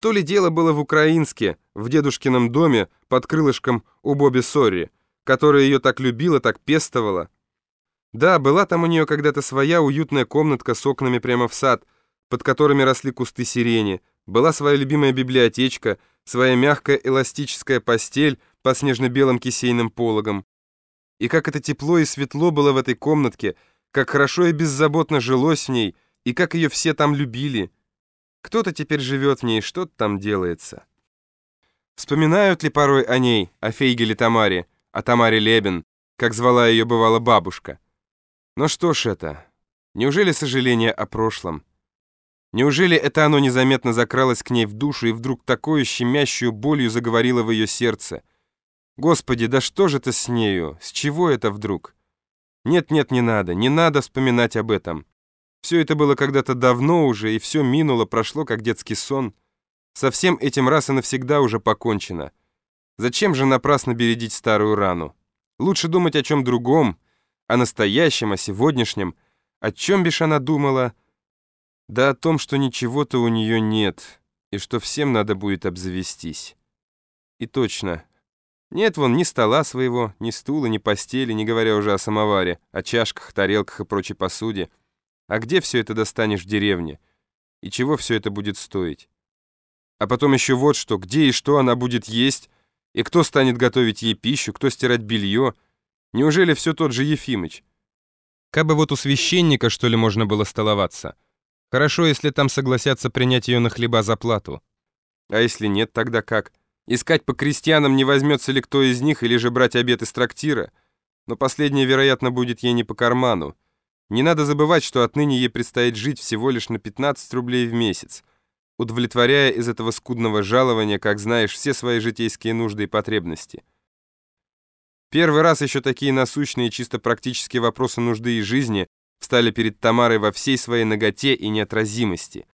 То ли дело было в Украинске, в дедушкином доме под крылышком у Бобби Сорри, которая ее так любила, так пестовала. Да, была там у нее когда-то своя уютная комнатка с окнами прямо в сад, под которыми росли кусты сирени, была своя любимая библиотечка, своя мягкая эластическая постель по снежно-белым кисейным пологам. И как это тепло и светло было в этой комнатке, как хорошо и беззаботно жилось в ней, и как ее все там любили. Кто-то теперь живет в ней, что-то там делается. Вспоминают ли порой о ней, о Фейгеле Тамаре, о Тамаре Лебен, как звала ее бывала бабушка? Но что ж это? Неужели сожаление о прошлом? Неужели это оно незаметно закралось к ней в душу и вдруг такую щемящую болью заговорило в ее сердце? Господи, да что же это с нею? С чего это вдруг? Нет-нет, не надо, не надо вспоминать об этом. Все это было когда-то давно уже, и все минуло, прошло, как детский сон. Со всем этим раз и навсегда уже покончено. Зачем же напрасно бередить старую рану? Лучше думать о чем другом, о настоящем, о сегодняшнем. О чем бишь она думала? Да о том, что ничего-то у нее нет, и что всем надо будет обзавестись. И точно. Нет вон ни стола своего, ни стула, ни постели, не говоря уже о самоваре, о чашках, тарелках и прочей посуде. А где все это достанешь в деревне? И чего все это будет стоить? А потом еще вот что, где и что она будет есть, и кто станет готовить ей пищу, кто стирать белье. Неужели все тот же Ефимыч? Кабы вот у священника, что ли, можно было столоваться. Хорошо, если там согласятся принять ее на хлеба за плату. А если нет, тогда как? Искать по крестьянам, не возьмется ли кто из них, или же брать обед из трактира? Но последнее, вероятно, будет ей не по карману. Не надо забывать, что отныне ей предстоит жить всего лишь на 15 рублей в месяц, удовлетворяя из этого скудного жалования, как знаешь, все свои житейские нужды и потребности. Первый раз еще такие насущные чисто практические вопросы нужды и жизни встали перед Тамарой во всей своей наготе и неотразимости.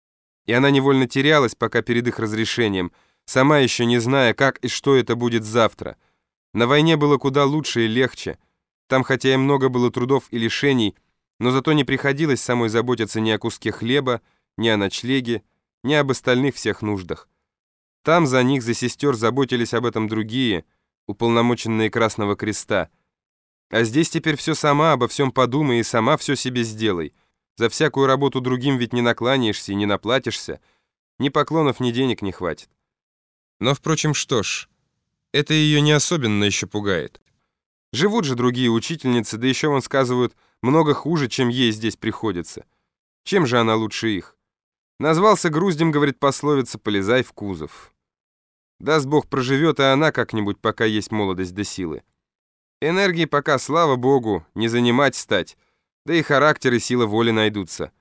И она невольно терялась, пока перед их разрешением, сама еще не зная, как и что это будет завтра. На войне было куда лучше и легче. Там, хотя и много было трудов и лишений, но зато не приходилось самой заботиться ни о куске хлеба, ни о ночлеге, ни об остальных всех нуждах. Там за них, за сестер, заботились об этом другие, уполномоченные Красного Креста — а здесь теперь все сама, обо всем подумай и сама все себе сделай. За всякую работу другим ведь не накланяешься и не наплатишься. Ни поклонов, ни денег не хватит. Но, впрочем, что ж, это ее не особенно еще пугает. Живут же другие учительницы, да еще, вон, сказывают, много хуже, чем ей здесь приходится. Чем же она лучше их? Назвался груздем, говорит пословица, полезай в кузов. Даст Бог проживет, и она как-нибудь, пока есть молодость до силы. Энергии пока, слава богу, не занимать стать, да и характер и сила воли найдутся.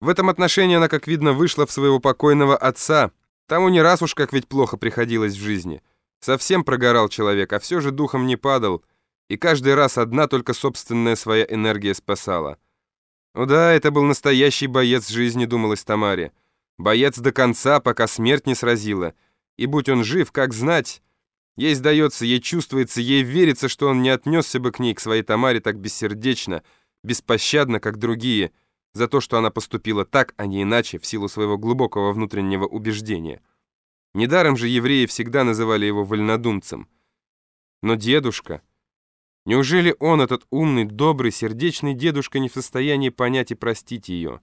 В этом отношении она, как видно, вышла в своего покойного отца. Тому не раз уж как ведь плохо приходилось в жизни. Совсем прогорал человек, а все же духом не падал, и каждый раз одна только собственная своя энергия спасала. Ну да, это был настоящий боец жизни, думалось Тамаре. Боец до конца, пока смерть не сразила. И будь он жив, как знать... Ей сдается, ей чувствуется, ей верится, что он не отнесся бы к ней, к своей Тамаре, так бессердечно, беспощадно, как другие, за то, что она поступила так, а не иначе, в силу своего глубокого внутреннего убеждения. Недаром же евреи всегда называли его вольнодумцем. Но дедушка... Неужели он, этот умный, добрый, сердечный дедушка, не в состоянии понять и простить ее?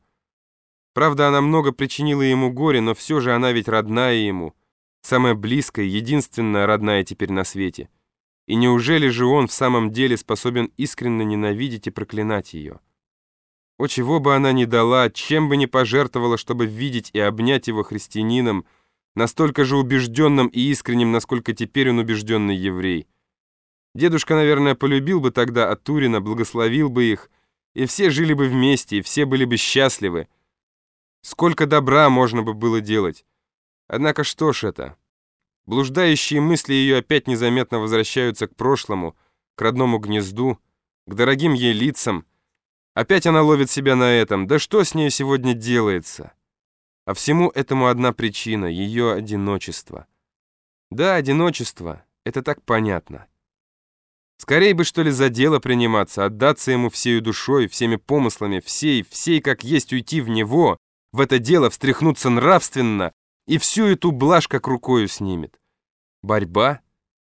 Правда, она много причинила ему горе, но все же она ведь родная ему — самая близкая, единственная родная теперь на свете. И неужели же он в самом деле способен искренне ненавидеть и проклинать ее? О, чего бы она ни дала, чем бы ни пожертвовала, чтобы видеть и обнять его христианином, настолько же убежденным и искренним, насколько теперь он убежденный еврей. Дедушка, наверное, полюбил бы тогда Атурина, благословил бы их, и все жили бы вместе, и все были бы счастливы. Сколько добра можно бы было делать. Однако что ж это? Блуждающие мысли ее опять незаметно возвращаются к прошлому, к родному гнезду, к дорогим ей лицам. Опять она ловит себя на этом. Да что с ней сегодня делается? А всему этому одна причина — ее одиночество. Да, одиночество — это так понятно. Скорей бы, что ли, за дело приниматься, отдаться ему всею душой, всеми помыслами, всей, всей, как есть, уйти в него, в это дело встряхнуться нравственно, и всю эту блажь как рукою снимет. Борьба?